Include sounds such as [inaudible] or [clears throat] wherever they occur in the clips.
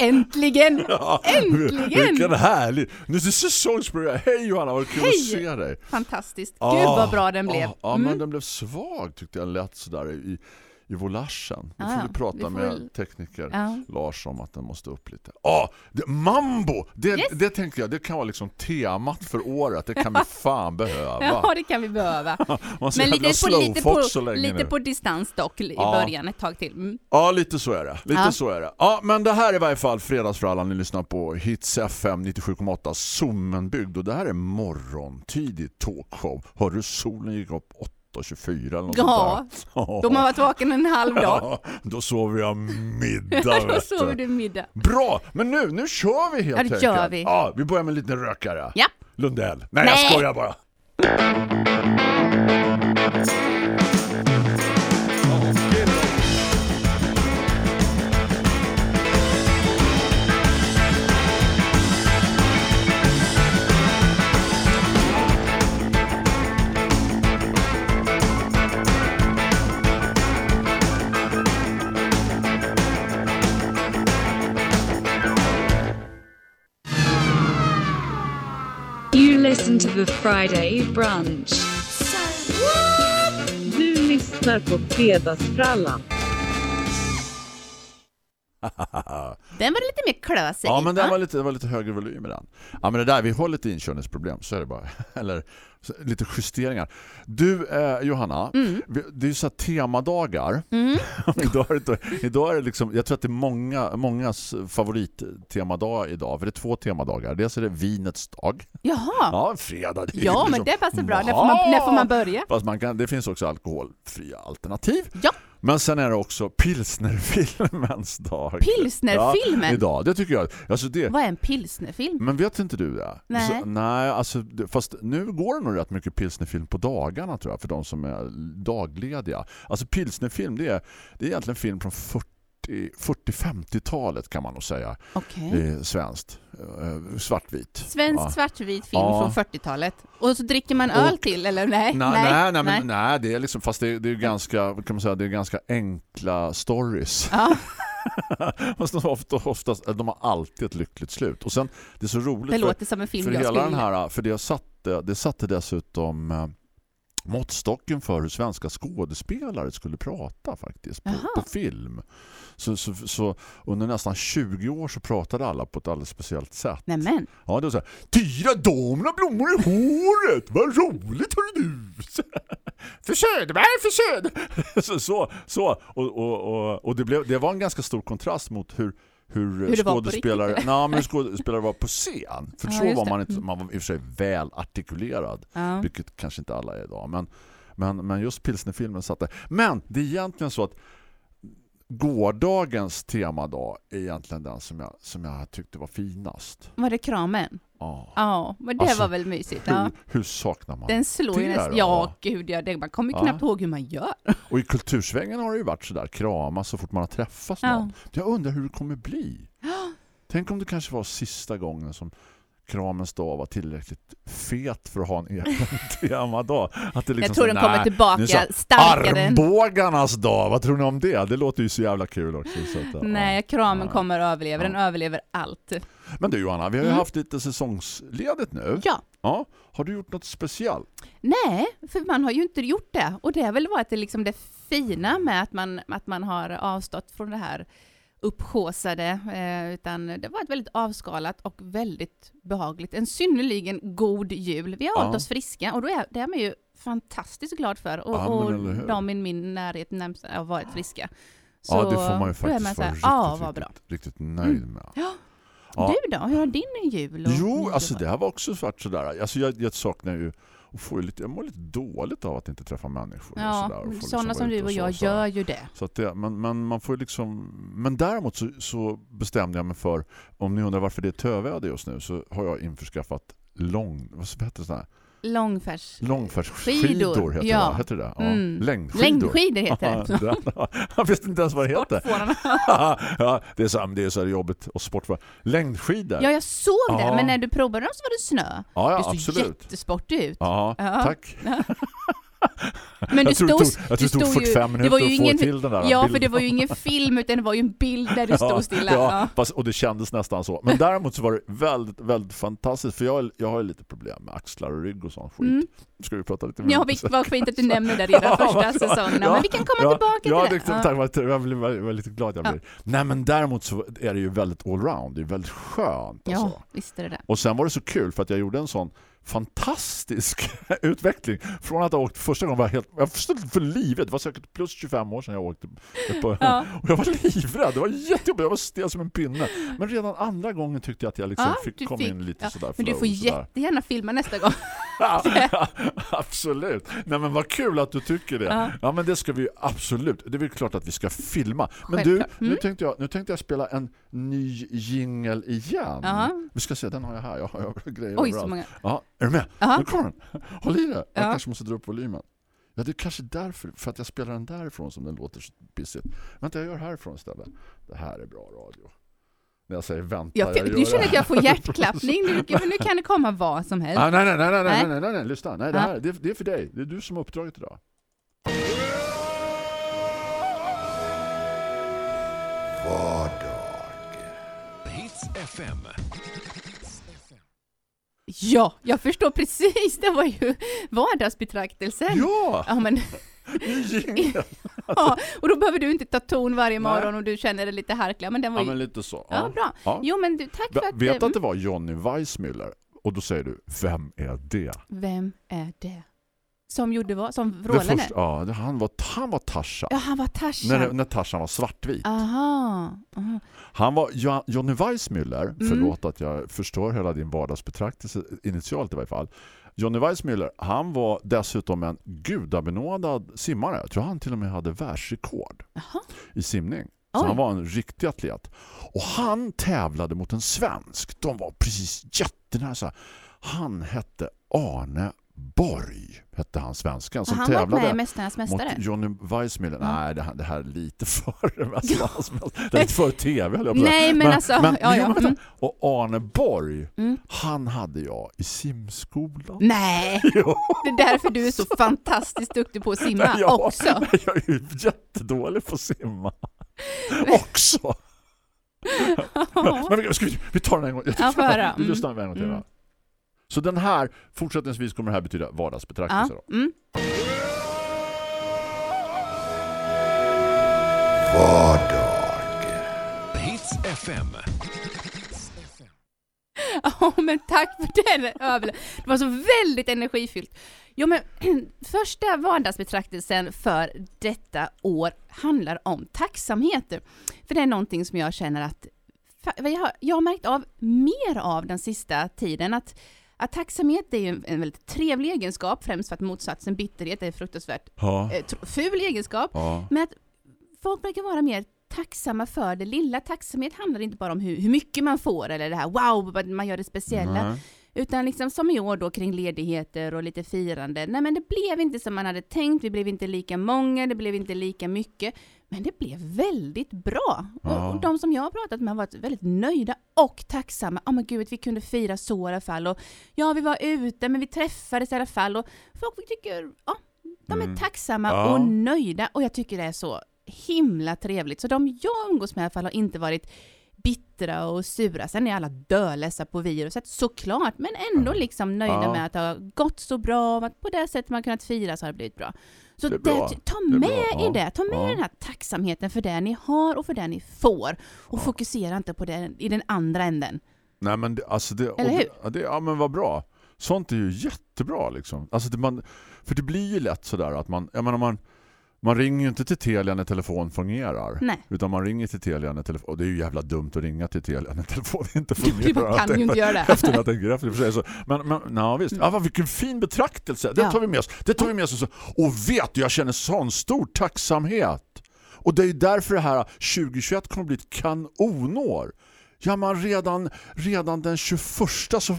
Äntligen! Äntligen! Vilken härlig! Nu är det säsongsbörjan. Hej Johanna, vad kul Hej! att se dig. Fantastiskt. Ah, Gud vad bra den blev. Ja, ja Mm. men den blev svag tyckte jag lätt sådär i, i volaschen. Vi Ah, får ja. vi prata får med tekniker Ja. Lars om att den måste upp lite. Ja, det, mambo! Det, Yes. det tänker jag, det kan vara liksom temat för året. Det kan vi [laughs] fan behöva. Ja, det kan vi behöva. [laughs] Men lite på, lite på, lite nu. på distans dock i Ja. början ett tag till. Mm. Ja, lite så är det. Lite så är det. Ja, men det här är i varje fall fredagsfrallan. Ni lyssnar på Hits FM 97,8 Sommenbygd. Och det här är morgontidig talkshow. Hör du solen gick upp 8.24 eller något Ja, där? de har varit vaken en halv dag. [laughs] Ja, då sover jag middag. [laughs] Då sover du. middag. Bra, men nu, nu kör vi helt Ja, enkelt. gör vi. Ja, vi börjar med en liten rökare. Ja. Lundell. Nej, Nej. jag skojar bara. The Friday brunch. Du lyssnar på Fredagsfrallan. [laughs] Den var lite mer klösig. Ja, men den va? var lite, det var lite högre volym i den. Ja, men det där, vi har lite inkörningsproblem, så är det bara. [laughs] Eller lite justeringar. Du, eh, Johanna, Mm. det är ju så här temadagar. [laughs] idag, är det, idag är det liksom, jag tror att det är många, mångas favorittemadag idag. För det är två temadagar. Dels är det vinets dag. Jaha. Ja, fredag. Ja, men liksom- det passar bra. När får man, när får man börja? Fast man kan, det finns också alkoholfria alternativ. Ja. Men sen är det också pilsnerfilmens dag. Pilsnerfilmen? Ja, idag. Det tycker jag. Alltså det, Vad är en pilsnerfilm? men vet inte du det? Nej. Så, nej, alltså, fast nu går det nog rätt mycket pilsnerfilm på dagarna tror jag, för de som är daglediga. Alltså pilsnerfilm, det är, det är egentligen film från 40 40-50-talet kan man nog säga. Okej. Eh, svenskt. Eh, svartvit. Svensk Ja. svartvit film Ja. från 40-talet. Och så dricker man Och- öl till, eller nej? Nej, nej, nej, men, nej, det är liksom, fast det är, det är ganska, kan man säga, det är ganska enkla stories. Ja, [laughs] Fast de, ofta, oftast, de har alltid ett lyckligt slut. Och sen, det är så roligt det för, låter som en film för jag hela skulle den här, för det satte, det satte dessutom eh, måttstocken för hur svenska skådespelare skulle prata faktiskt på, på film. Så, så, så under nästan 20 år så pratade alla på ett alldeles speciellt sätt. Nämen. Ja, det var så här, Tyra damerna blommor i håret, vad roligt hör du! [laughs] för Söderberg, för Söder! [laughs] så, så, så. Och, och, och, och det, blev, det var en ganska stor kontrast mot hur hur, Hur skådespelare, nej, men hur skådespelare var på scen. För [laughs] Ja, så var man inte, Mm. man var i och för sig väl artikulerad. Ja. Vilket kanske inte alla är idag. Men, men, men just pilsnerfilmen satt där. Men det är egentligen så att gårdagens temadag är egentligen den som jag, som jag tyckte var finast. Var det kramen? Ja. Ja, men det Alltså, var väl mysigt. Ja. Hur, hur saknar man Den slår ju det nästan... Ja, gud ja. Det, man kommer ju Ja. knappt ihåg hur man gör. Och i kultursvängen har det ju varit sådär krama så fort man har träffats någon. Jag undrar hur det kommer bli. [gasps] Tänk om det kanske var sista gången som kramens dag var tillräckligt fet för att ha en egen [laughs] temadag. Att det liksom jag tror så, den kommer tillbaka så, starkare. Armbågarnas dag, vad tror ni om det? Det låter ju så jävla kul också. Så att. Nej, kramen Ja. kommer att överleva. Den Ja. överlever allt. Men du Johanna, vi har ju Mm. haft lite säsongsledigt nu. Ja. Ja. Har du gjort något speciellt? Nej, för man har ju inte gjort det. Och det har väl varit liksom det fina med att man, att man har avstått från det här upphåsade, eh, utan det var ett väldigt avskalat och väldigt behagligt. En synnerligen god jul. Vi har hållit Ja. oss friska och då är, det är man ju fantastiskt glad för. Och, Ja, och de i min närhet närmast har varit friska. Så ja, det får man ju faktiskt man vara här, riktigt, ja, vad bra. riktigt, riktigt nöjd med. Ja. Ja. Du då, hur har din jul? Och Jo, alltså det har också varit sådär. Alltså jag, jag saknar ju och får lite, jag mår lite dåligt av att inte träffa människor. och Ja, sådär, och sådana liksom som du och så, jag så. gör ju det. Så att det, men, men man får liksom men däremot så, så bestämde jag mig för om ni undrar varför det är töväder just nu så har jag införskaffat lång vad heter det sån här Långfärs... Långfärdsskidor Skidor, heter ja. det. Heter det? Ja. Mm. Längdskidor. Längdskidor heter det. det. [laughs] Jag visste inte ens vad det heter. [laughs] Ja, det är så, det är så jobbigt och sport. Längdskidor. Ja, jag såg det, Ja. men när du provade dem så var det snö. ja, ja det såg absolut. jättesportig ut. Ja. tack. [laughs] [laughs] Men jag tror det tog, jag tror det tog stod 45 det minuter var ju att få ingen, till den där Ja, för bilden. det var ju ingen film utan det var ju en bild där du [laughs] stod stilla. Ja, Ja. Och det kändes nästan så. Men däremot så var det väldigt, väldigt fantastiskt. För jag, jag har ju lite problem med axlar och rygg och sån skit. Mm. Ska vi prata lite mer Ja, det? var fint att du nämnde det redan [laughs] första Ja, säsongen. ja, men vi kan komma ja, tillbaka ja, till det. det. Tack, vad- jag blir väldigt, glad jag Ja. blir. Nej, men däremot så är det ju väldigt allround. Det är väldigt skönt. Ja, Alltså. visst är det det. Och sen var det så kul för att jag gjorde en sån fantastisk [laughs] utveckling. Från att ha åkt första gången var jag helt jag förstod för livet. Det var säkert plus 25 år sedan jag åkte. På, Ja. [laughs] Och jag var livrädd. Det var jättejobbigt. Jag var stel som en pinne. Men redan andra gången tyckte jag att jag liksom Ja, fick du komma fick- in lite ja, sådär. Men du får jättegärna filma nästa gång. [laughs] absolut. Nej men vad kul att du tycker det. Ja. Ja. men det ska vi absolut. Det är väl klart att vi ska filma. Men Självklart. du, nu Mm. tänkte jag nu tänkte jag spela en ny jingle igen. Ja. Vi ska se, den har jag här. Jag har, jag [laughs] har grejer Oj, så överallt. många. Ja, är du med? Ja. Nu kommer den. Håll i det. Jag Ja. kanske måste dra upp volymen. Ja, det är kanske därför, för att jag spelar den därifrån som den låter så pissigt. Vänta, jag gör härifrån istället. Det här är bra radio. När jag säger vänta, Jag, jag du känner det att jag får [laughs] hjärtklappning. Nu, nu kan det komma vad som helst. Ah, nej, nej, nej, nej, nej, Nej. nej, nej, nej, lyssna. Nej, det, här, det, det är för dig. Det är du som har uppdraget idag. Hits FM. Ja, jag förstår precis. Det var ju vardagsbetraktelsen. Ja! Ja, men. [laughs] ja, och då behöver du inte ta ton varje morgon och du känner dig lite harklig. Men den var Ja, ju... men lite så. Ja, bra. Ja. Jo, men du, tack för att... Vet eh, att det var Johnny Weissmuller? Och då säger du, vem är det? Vem är det? Som gjorde vad? Som det vrålade? första, ja, han var, han var Tarzan. Ja, han var Tarzan. När, när Tarzan var svartvit. Aha. aha. Han var Jo- Johnny Weissmuller, Mm. förlåt att jag förstår hela din vardagsbetraktelse initialt i varje fall. Johnny Weissmuller, han var dessutom en gudabenådad simmare. Jag tror han till och med hade världsrekord Jaha. i simning. Så Oj. han var en riktig atlet. Och han tävlade mot en svensk. De var precis jättenära. Han hette Arne Borg, hette han svenskan, som han tävlade med Mästarnas mot Mästare? Johnny Weissmuller. Ja. Nej, det här, det här är lite [laughs] före Mästarnas mästare. Det är lite före tv, höll jag på. Nej, men, alltså... men, ja, ja. men. Mm. Och Arne Borg, Mm. han hade jag i simskolan. Nej, [laughs] Jo. det är därför du är så fantastiskt duktig på att simma Ja, också. men Jag är ju jättedålig på att simma. också. [laughs] Men vi, ska vi, vi tar den en gång. Ja, får höra. Vi Mm. lyssnar en gång till. Mm. Så den här, fortsättningsvis kommer det här betyda vardagsbetraktelse. Ja. Då. Mm. Hits FM. [laughs] Ja, men tack för den Det var så väldigt energifyllt. Jo, men [clears throat] första vardagsbetraktelsen för detta år handlar om tacksamhet. För det är någonting som jag känner att jag har, jag har märkt av mer av den sista tiden. Att, att tacksamhet är ju en, en väldigt trevlig egenskap, främst för att motsatsen bitterhet är fruktansvärt Ja. eh, ful egenskap. Ja. Men att folk verkar vara mer tacksamma för det lilla. Tacksamhet handlar inte bara om hur, hur mycket man får eller det här wow, man gör det speciella. Nej. Utan liksom som i år då kring ledigheter och lite firande. Nej men det blev inte som man hade tänkt, vi blev inte lika många, det blev inte lika mycket. Men det blev väldigt bra. Ja. Och, och de som jag har pratat med har varit väldigt nöjda och tacksamma. Ja men gud, vi kunde fira så i alla fall. Och ja, vi var ute men vi träffades i alla fall. Och folk tycker, ja, de är Mm. tacksamma Ja. och nöjda. Och jag tycker det är så himla trevligt. Så de jag umgås med i alla fall har inte varit bittra och sura. Sen är alla dödledsa på viruset såklart, men ändå liksom nöjda Ja. med att det har gått så bra och att på det sättet man kunnat fira så har det blivit bra. Så Det det ta Det med. Ja. i det, ta med Ja. den här tacksamheten för det ni har och för det ni får. Och Ja. fokusera inte på det i den andra änden. Nej men det, alltså det, Eller hur? det, det, ja men vad bra. Sånt är ju jättebra liksom. Alltså det, man, för det blir ju lätt sådär att man, jag menar man, man ringer ju inte till Telia när telefon fungerar. Nej. Utan man ringer till Telia när telefon, och det är ju jävla dumt att ringa till Telia när telefon [laughs] inte [laughs] Man fungerar. kan ju inte göra det. Efter jag tänker efter för sig. Men, men ja, visst. Ja, vad, vilken fin betraktelse. Det tar vi med oss. Det tar vi med oss. Och vet du, jag känner sån stor tacksamhet. Och det är därför det här 2021 kommer att bli ett kanonår. Ja, men redan, redan den 21 så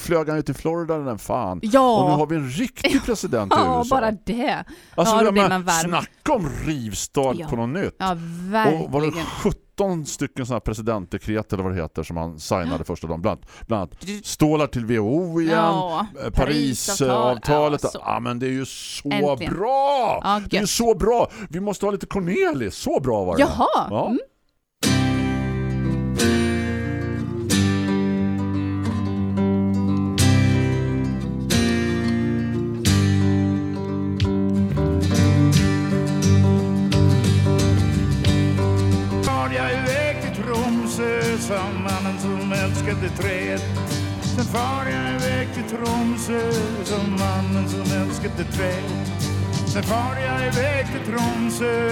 flög han ju till Florida den fan. Ja. Och nu har vi en riktig president i Ja, USA. bara det. alltså, ja, då blir man varm. Snacka om rivstart Ja. på något nytt. Ja, Och var det verkligen. 17 stycken sådana här presidentdekret eller vad det heter som han signade första dagen. Bland, bland annat stålar till WHO igen. Ja, eh, Parisavtal. Parisavtalet. Ja, Ja, så. men det är ju så Äntligen. bra! Ja, det är ju så bra! Vi måste ha lite Cornelis. Så bra var det. Jaha. Ja. Mm. Som mannen som älskade träd. Sen far jag iväg till Tromsö som mannen som älskade träd. Sen far jag iväg till Tromsö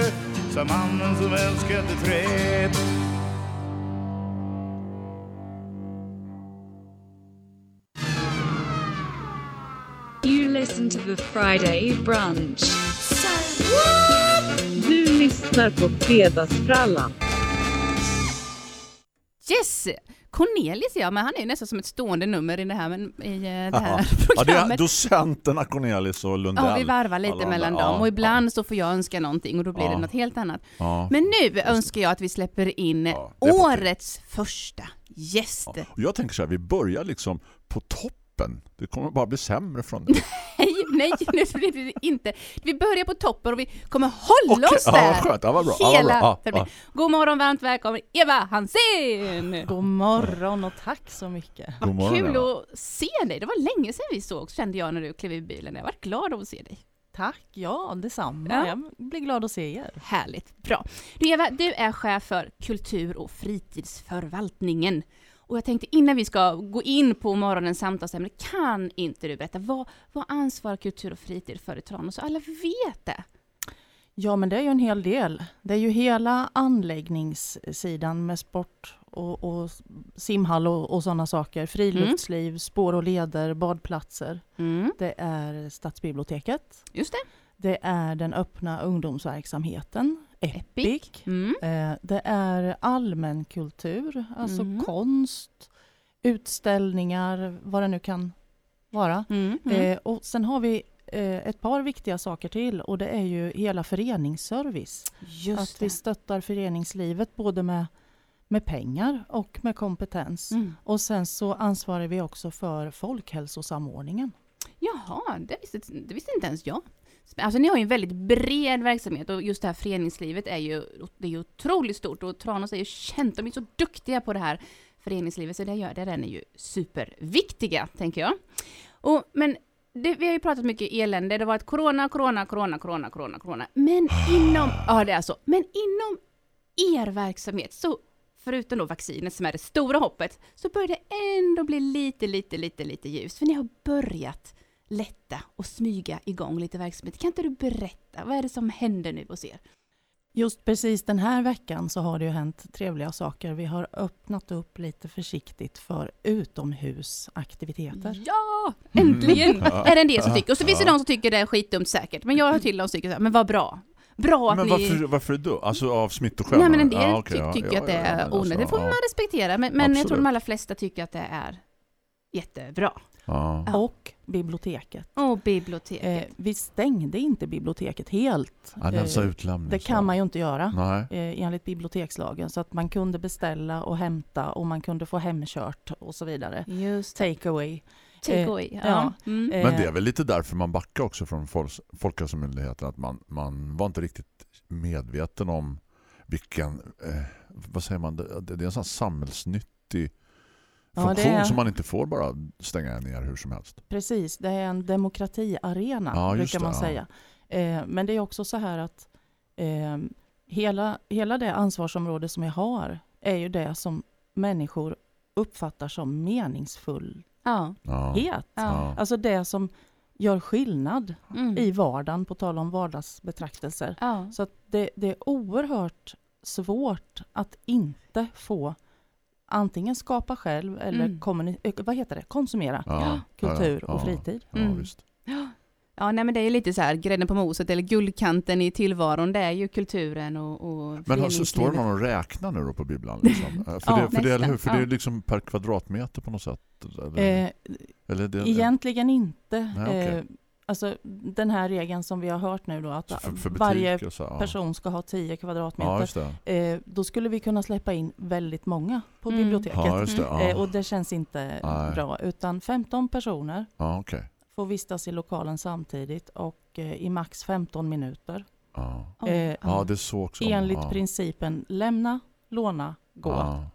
som mannen som älskade träd. You listen to the Friday brunch. Du lyssnar på Fredagsfrallan. Yes! Cornelis ja, men han är ju nästan som ett stående nummer i det här, men, i eh, det här Ja, det är programmet. docenterna Cornelis och Lundell. Ja, vi varvar lite Alla mellan dem Ja, och ibland så får jag önska någonting och då blir Ja. det något helt annat. Ja. Men nu önskar jag att vi släpper in Ja, årets första gäst. Ja. Jag tänker så här, vi börjar liksom på toppen. Det kommer bara bli sämre från det. [laughs] Nej, nej, nu blir det inte. Vi börjar på toppen och vi kommer hålla Okej, oss ja, där vad skönt. Ja, vad bra. Ja, vad hela bra. Ja, ja. God morgon, varmt välkommen Eva Hansén! God morgon och tack så mycket. God morgon, Kul Eva. att se dig. Det var länge sedan vi såg, kände jag när du klev i bilen. Jag var glad att se dig. Tack, ja detsamma. Ja. Jag blir glad att se er. Härligt, bra. Du Eva, du är chef för kultur och fritidsförvaltningen. Och jag tänkte innan vi ska gå in på morgonens samtalsämne, kan inte du berätta, vad, vad ansvarar kultur och fritid för i Tranås? Så alla vet det. Ja, men det är ju en hel del. Det är ju hela anläggningssidan med sport och, och simhall och, och sådana saker. Friluftsliv, spår och leder, badplatser. Mm, Det är Stadsbiblioteket. just det. Det är den öppna ungdomsverksamheten, Epic. Mm. Eh, Det är allmänkultur, alltså Mm. konst, utställningar, vad det nu kan vara. Mm. Mm. Eh, och sen har vi eh, ett par viktiga saker till och det är ju hela föreningsservice. just att det. vi stöttar föreningslivet både med, med pengar och med kompetens. Mm. Och sen så ansvarar vi också för folkhälsosamordningen. Jaha, det visste, det visste inte ens jag. Alltså ni har ju en väldigt bred verksamhet och just det här föreningslivet är ju, det är ju otroligt stort och Tranås är ju känt, de är så duktiga på det här föreningslivet så det gör det, den är ju superviktiga, tänker jag. Och, men det, vi har ju pratat mycket elände, det har varit corona, corona, corona, corona, corona, corona. Men inom, ja det är så, men inom er verksamhet så förutom då vaccinet som är det stora hoppet, så börjar det ändå bli lite, lite, lite, lite ljus. För ni har börjat lätta och smyga igång lite verksamhet. Kan inte du berätta, vad är det som händer nu hos er? Just precis den här veckan så har det ju hänt trevliga saker. Vi har öppnat upp lite försiktigt för utomhusaktiviteter. Ja, äntligen! Mm. Ja. Är det en del som tycker. Och så finns det Ja. de som tycker det är skitdumt säkert. Men jag hör till de som tycker så här, men vad bra. Bra att Men ni... varför, varför då? Alltså av smittoskäl? Nej men en del Ja, okej, ty- ja, tycker ja, att det ja, är men alltså, onödigt. Det får ja. man respektera. Men, men jag tror de allra flesta tycker att det är jättebra. Ja. Och biblioteket. Och biblioteket. Eh, vi stängde inte biblioteket helt. Ja, den sa Eh, utlämning. det kan man ju inte göra Nej. eh, enligt bibliotekslagen. Så att man kunde beställa och hämta och man kunde få hemkört och så vidare. Just. Take away. Take eh, away. Ja. ja. Mm. Eh, Men det är väl lite därför man backar också från Folkhälsomyndigheten att man, man var inte riktigt medveten om vilken, eh, vad säger man, det, det är en sån samhällsnyttig funktion det är- som man inte får bara stänga ner hur som helst. Precis, det är en demokratiarena Ja, brukar man det, säga. Eh, men det är också så här att eh, hela, hela det ansvarsområde som jag har är ju det som människor uppfattar som meningsfullhet. Ja. Ja. Ja. Ja. Alltså det som gör skillnad Mm. i vardagen, på tal om vardagsbetraktelser. Ja. Så att det, det är oerhört svårt att inte få antingen skapa själv eller Mm. kommuni- eh, vad heter det? konsumera Ja. kultur Ja, och ja. fritid. Ja, Mm. visst. Ja, Ja, nej men det är ju lite så här grädden på moset eller guldkanten i tillvaron. Det är ju kulturen och, och Men alltså, står föreningslivet. man och räknar nu då på bibblan? Liksom? [laughs] För, Ja, det, för, det, eller för det är ja. liksom per kvadratmeter på något sätt? Eller, Eh, eller det, egentligen inte. Nej, okej. Alltså den här regeln som vi har hört nu då, att för, för varje så, ja. person ska ha 10 Ja, kvadratmeter. det. Eh, då skulle vi kunna släppa in väldigt många på Mm. biblioteket. Ja, det. Ja, Eh, och det känns inte Nej. bra. Utan 15 personer ja okej. får vistas i lokalen samtidigt och eh, i max 15 minuter. Ja. Ja, Eh, ja, det är så också. Enligt ja. principen lämna, låna, gå. Ja.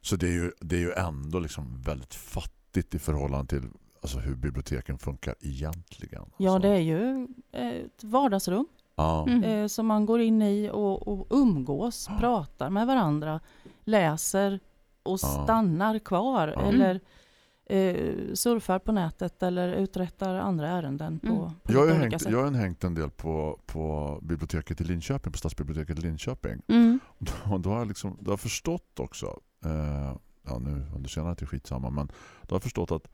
Så det är, ju, det är ju ändå liksom väldigt fattigt i förhållande till alltså, hur biblioteken funkar egentligen. Ja, Så- det är ju eh, ett vardagsrum Ja. Mm. eh, som man går in i och, och umgås, pratar med varandra, läser och Ja. stannar kvar Ja. eller eh, surfar på nätet eller uträttar andra ärenden på, Mm. på Jag har, hängt, sätt. jag har hängt en del på, på biblioteket i Linköping, på stadsbiblioteket i Linköping. Mm. Och då har jag, liksom, då har jag förstått också, eh, ja nu under senare tid skitsamma, men då har jag förstått att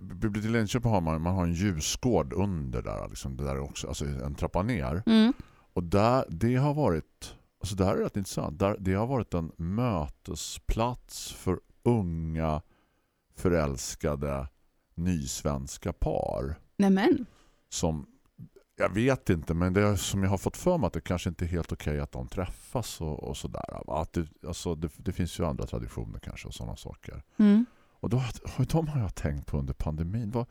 biblioteket i Linköping har man, man har en ljusgård under där, liksom, det där är också, alltså en trappa ner. Mm. Och där, det har varit, alltså det här är rätt intressant, där, det har varit en mötesplats för unga förälskade nysvenska par Nämen. som jag vet inte, men det som jag har fått för mig att det kanske inte är helt okej att de träffas och, och sådär. Att det, alltså det, det finns ju andra traditioner kanske och sådana saker. Mm. Och då, de har jag tänkt på under pandemin. Var,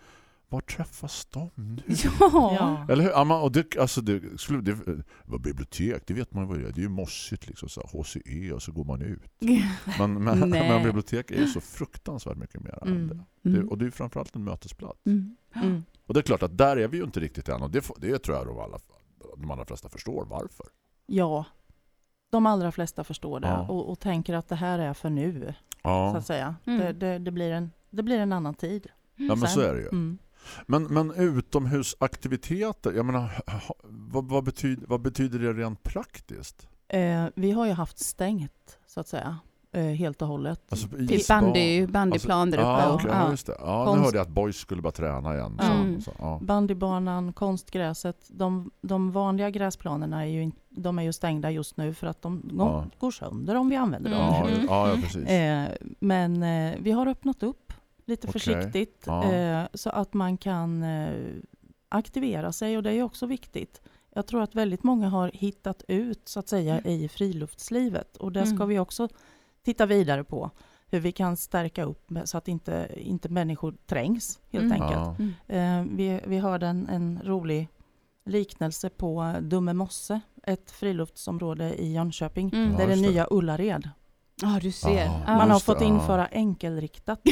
var träffas de nu? [laughs] Ja. Eller hur? Ja, och det, alltså det, det var bibliotek, det vet man vad det är. Det är ju mossigt liksom, så här, HCE och så går man ut. [laughs] Men, men, [laughs] men bibliotek är ju så fruktansvärt mycket mer än det. Mm. det. Mm. Och det är ju framförallt en mötesplats. Mm. Mm. Och det är klart att där är vi ju inte riktigt än. Och det, det tror jag de, alla, de allra flesta förstår varför. ja, de allra flesta förstår det Ja. och, och tänker att det här är för nu, så Ja, att säga. Mm. Det, det, det, blir en, det blir en annan tid. ja men sen. så är det ju. Mm. Men, men utomhusaktiviteter, jag menar, vad, vad, betyder, vad betyder det rent praktiskt? Eh, vi har ju haft stängt, så att säga, eh, helt och hållet. Alltså, Typ isbad. bandy, bandyplan där uppe. Ja, och- okej, ja, just det. Ja, nu Konst- hörde jag att boys skulle bara träna igen. Så, Mm. så, ja. Bandybanan, konstgräset, de, de vanliga gräsplanerna är ju, de är ju stängda just nu för att de går, Ja. går sönder om vi använder dem. Ja, Mm. ja, ja, precis. Eh, men eh, vi har öppnat upp lite Okej. försiktigt Ja. eh, så att man kan eh, aktivera sig och det är ju också viktigt. Jag tror att väldigt många har hittat ut så att säga i friluftslivet och det ska Mm. vi också titta vidare på. Hur vi kan stärka upp så att inte, inte människor trängs helt Mm. enkelt. Ja. Mm. Eh, vi, vi hörde en, en rolig liknelse på Dumme Mosse, ett friluftsområde i Jönköping. Mm. Det är det nya Ullared. Ja, du ser. Ja. Ja. Man har fått ja. införa enkelriktat. [laughs]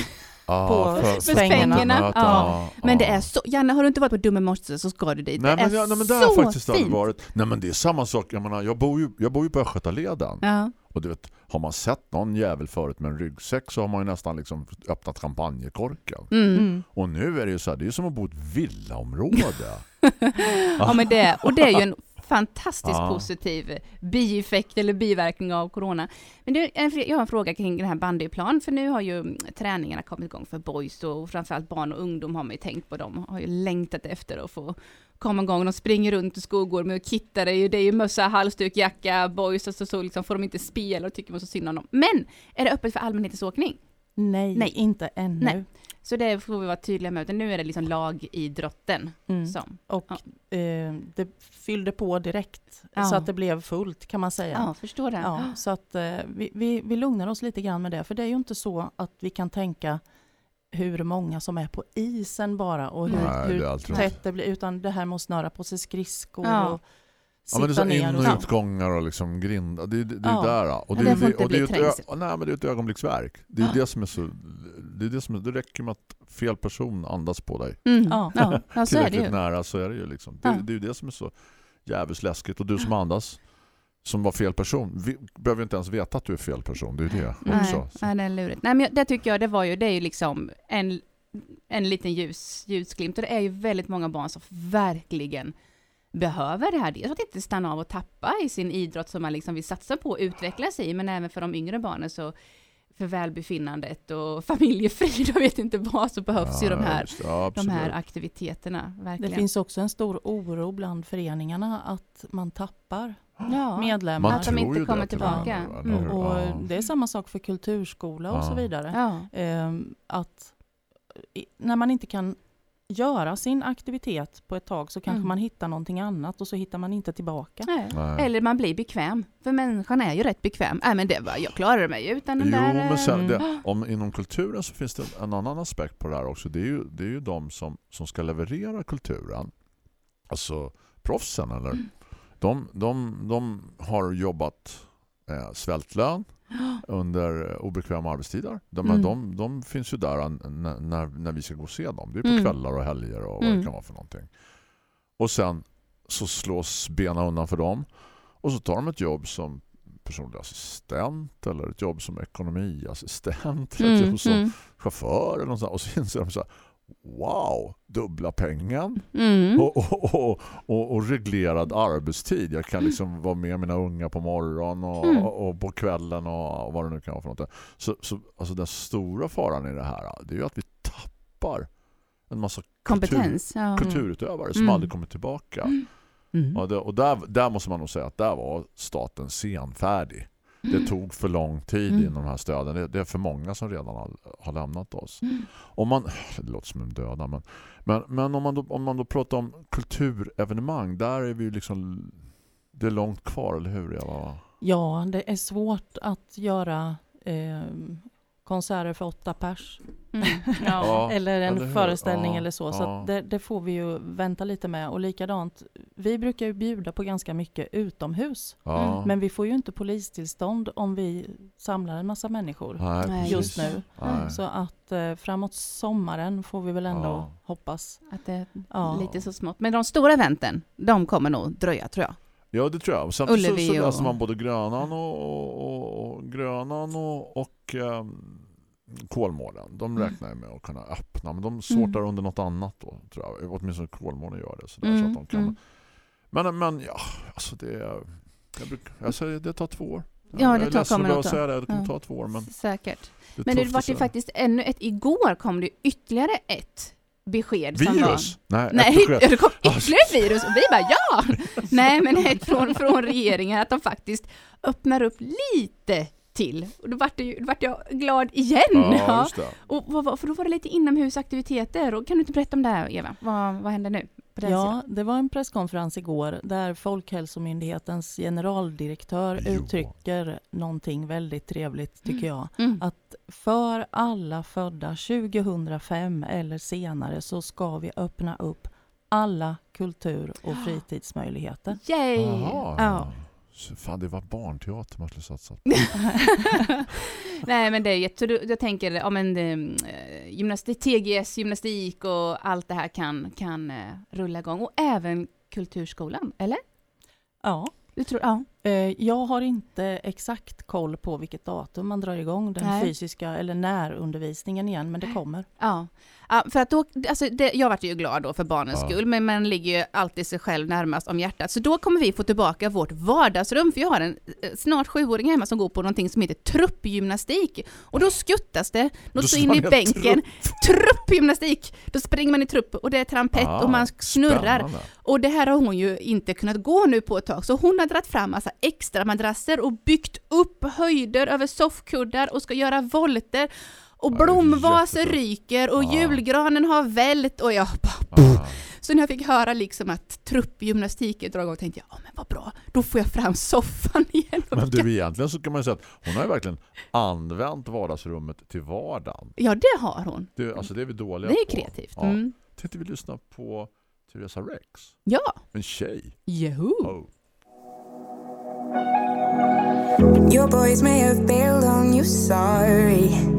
Ja, på för- Med för svängarna. Ja. Men det ja. är så, Janne har du inte varit på Dumme Morse så ska du dit. Nej det men, är jag, nej, men det så har jag faktiskt aldrig fint. varit. Nej men det är samma sak. Jag, menar, jag, bor, ju, jag bor ju på Östgötaleden. Ja. Och du vet, har man sett någon jävel förut med en ryggsäck så har man ju nästan liksom öppnat champagnekorken. Mm. Mm. Och nu är det ju så här, det är som att bo i ett villaområde. [laughs] ja, men det, och det är ju en fantastiskt Ja. positiv bieffekt eller biverkning av corona. Men det, en- jag har en fråga kring den här bandyplan, för nu har ju mm, träningarna kommit igång för boys och framförallt barn och ungdom har man ju tänkt på. De har ju längtat efter att få komma igång. De springer runt i skogor med och kittar, det är ju, det är ju mössa, halsduk, jacka, boys och så, så liksom får de inte spela och tycker man så synd om dem. Men är det öppet för allmänhetens åkning? Nej, Nej. inte ännu. Nej. Så det får vi vara tydliga med, utan nu är det liksom lagidrotten Mm. som... Och Ja. eh, det fyllde på direkt Ja. så att det blev fullt kan man säga. Ja, förstår det. Ja, så att eh, vi, vi, vi lugnar oss lite grann med det. För det är ju inte så att vi kan tänka hur många som är på isen bara och hur, Nej, det hur alltid- tätt det blir. Utan det här med att snöra på sig skridskor Ja. och Ja, men det är sitta så in- Och utgångar och liksom grinda. Det, det, det är Ja. där. Och Ja, det, det det, och det, är ett, nej, men det är ett ögonblicksverk. Det är Ja. det som är så... Det, är det, som, det räcker med att fel person andas på dig. Mm. Ja. Ja. ja, så är det ju. nära så är det ju liksom. Det, Ja. det är ju det som är så jävligt läskigt. Och du som andas som var fel person vi behöver inte ens veta att du är fel person. Det är ju det Nej, också. nej, det är lurigt. Nej, men jag- det tycker jag, det var ju, det är ju liksom en, en liten ljus, ljusglimt. Och det är ju väldigt många barn som verkligen behöver det här. Dels att inte stanna av och tappa i sin idrott som man liksom vill satsa på och utveckla sig i, men även för de yngre barnen så för välbefinnandet och [laughs] familjefrid och vet inte vad så behövs ju de här, det. Ja, de här aktiviteterna. Det Verkligen. finns också en stor oro bland föreningarna att man tappar [gasps] ja. medlemmar. Att de inte kommer det till tillbaka. varandra, Mm. Och Ja. det är samma sak för kulturskola och Ja. så vidare. Ja. Ehm, att när man inte kan göra sin aktivitet på ett tag så kanske Mm. man hittar någonting annat och så hittar man inte tillbaka. Nej. Nej. Eller man blir bekväm, för människan är ju rätt bekväm. Nej men det var, jag klarade mig utan den Jo, där... men sen, eh, det, om, inom kulturen så finns det en annan aspekt på det här också. Det är ju, det är ju de som, som ska leverera kulturen. Alltså proffsen. Eller, Mm. de, de, de har jobbat eh, svältlön [gasps] under eh, obekväma arbetstider. De, Mm. de, de finns ju där när, när, vi ska gå och se dem. Det är på Mm. kvällar och helger och vad Mm. det kan vara för någonting. Och sen så slås benen undan för dem. Och så tar de ett jobb som personlig assistent eller ett jobb som ekonomiassistent [laughs] eller ett Mm, jobb som mm, chaufför eller något sånt. och så inser de så här wow, dubbla pengen mm. och, och, och, och, och reglerad arbetstid. Jag kan liksom vara med mina unga på morgonen och, Mm. och, och på kvällen och vad det nu kan vara för något. Så, så alltså den stora faran i det här det är ju att vi tappar en massa Kompetens. Ja. kulturutövare som Mm. aldrig kommer tillbaka. Mm. Ja, det, och där, där måste man nog säga att där var staten senfärdig. Det tog för lång tid Mm. inom de här stöden. Det, det är för många som redan har, har lämnat oss. Mm. Om man, det låter som en döda, men, men, men om, man då, om man då pratar om kulturevenemang, där är vi liksom det är långt kvar, eller hur? Eva? Ja, det är svårt att göra ehm, konserter för åtta pers. Mm. [laughs] Ja. Eller en eller föreställning Ja, eller så. Så ja. att det, det får vi ju vänta lite med. Och likadant, vi brukar ju bjuda på ganska mycket utomhus. Ja. Mm. Men vi får ju inte polistillstånd om vi samlar en massa människor Nej, Nej, precis. just nu. Nej. Så att eh, framåt sommaren får vi väl ändå Ja. hoppas. Att det är Ja. lite så smått. Men de stora eventen, de kommer nog dröja tror jag. Ja, det tror jag. Samtidigt så, Ullevi så läser man både Grönan och, och, och, Grönan och, och ehm, Kolmården. De Mm. räknar med att kunna öppna. Men de sortar under något annat då, tror jag. Åtminstone Kolmården gör det. Sådär, så Mm, att de kan. mm. Men, men ja, alltså det, jag brukar, jag säger det tar två år. Ja, det jag är tar- kommer att säga det. Det kommer Ja. ta två år. Men Säkert. det Men det var ju faktiskt ännu ett, igår kom det ytterligare ett besked. Som var, Virus? Nej, Nej, det kom ytterligare ett virus och vi bara ja! [laughs] Nej, men ett från, från regeringen att de faktiskt öppnar upp lite till. Och då vart, det ju, då vart jag glad igen. Ja, Ja. Och vad, för då var det lite inomhusaktiviteter. Och kan du inte berätta om det här Eva? Vad, vad händer nu? Den Ja, det var en presskonferens igår där Folkhälsomyndighetens generaldirektör Jo. uttrycker någonting väldigt trevligt tycker jag. Mm. Att för alla födda 2005 eller senare så ska vi öppna upp alla kultur och fritidsmöjligheter. Yay! Ja. Fan, det var barnteater man skulle satsa på. [laughs] Nej men det är jätte, du- jag tänker om en eh, gymnastik, TGS, gymnastik och allt det här kan, kan eh, rulla igång. Och även kulturskolan, eller? Ja, Du tror, ja. Eh, jag har inte exakt koll på vilket datum man drar igång den Nej. fysiska eller närundervisningen igen, men det kommer. Ja. ja, för att då, alltså det, jag vart ju glad då för barnens Ja. skull, men man ligger ju alltid sig själv närmast om hjärtat. Så då kommer vi få tillbaka vårt vardagsrum, för jag har en eh, snart sjuåring hemma som går på någonting som heter truppgymnastik. Och då skuttas det, Då något så in i bänken. Truppgymnastik! Då springer man i trupp och det är trampett Ah, och man snurrar. spännande. Och det här har hon ju inte kunnat gå nu på ett tag, så hon har dragit fram massa extra madrasser och byggt upp höjder över soffkuddar och ska göra volter. Och Ja, är blomvaser ryker och Ja. julgranen har vält och jag bara... Ah. Så när jag fick höra liksom att truppgymnastiken drar igång tänkte jag, ja men vad bra, då får jag fram soffan [laughs] igen. Men du, egentligen så kan man ju säga att hon har ju verkligen använt vardagsrummet till vardagen. Ja, det har hon. Det, alltså det är vi dåliga Det är på. kreativt. Ja. Mm. Tänkte vi lyssna på Teresa Rex. Ja, En tjej. Joho! Oh. Your boys may have bailed on you, sorry.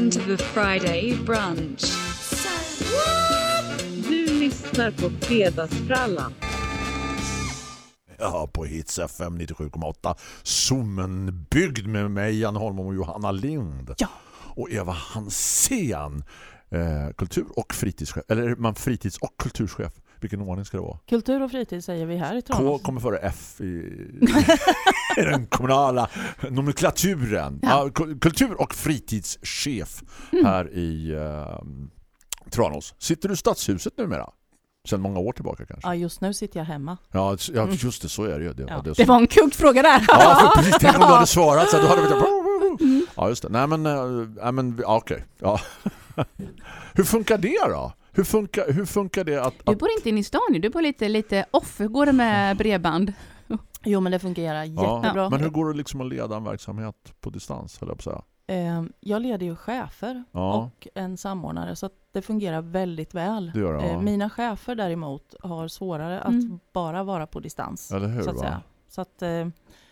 Listen to the Friday brunch. Du lyssnar på Fredagsfrallan. Ja, på Hits FM 97,8. Zoomenbygd med mig, Jan Holm och Johanna Lind. Ja. Och Eva Hansén, eh, kultur- och fritidschef. Eller man fritids- och kulturchef. Vilken ordning ska det vara? Kultur och fritid säger vi här i K Tranås. kommer före F i, [laughs] i den kommunala nomenklaturen. Ja. Ja, ku- kultur- och fritidschef här i eh, Tranås. Sitter du i stadshuset numera? Sedan många år tillbaka kanske. Ja, just nu sitter jag hemma. Ja, ja just det, så är det ju. Det, Ja. det. Det var en kuggfråga där. Ja, precis. Tänk om du hade [laughs] svarat så då hade vi Ja, just det. Nej, men, nej, men ja, okej. Ja. [laughs] Hur funkar det då? Hur funkar, hur funkar det att... Du att bor inte inne i stan nu, du bor lite, lite off. Hur går det med bredband? Jo, men det fungerar ja, jättebra. men hur går det liksom att leda en verksamhet på distans? Eller på så här? Eh, Jag leder ju chefer Ja. och en samordnare så att det fungerar väldigt väl. Det gör det, ja. Eh, Mina chefer däremot har svårare att Mm. bara vara på distans. Eller hur, så att va? säga. Så att, eh,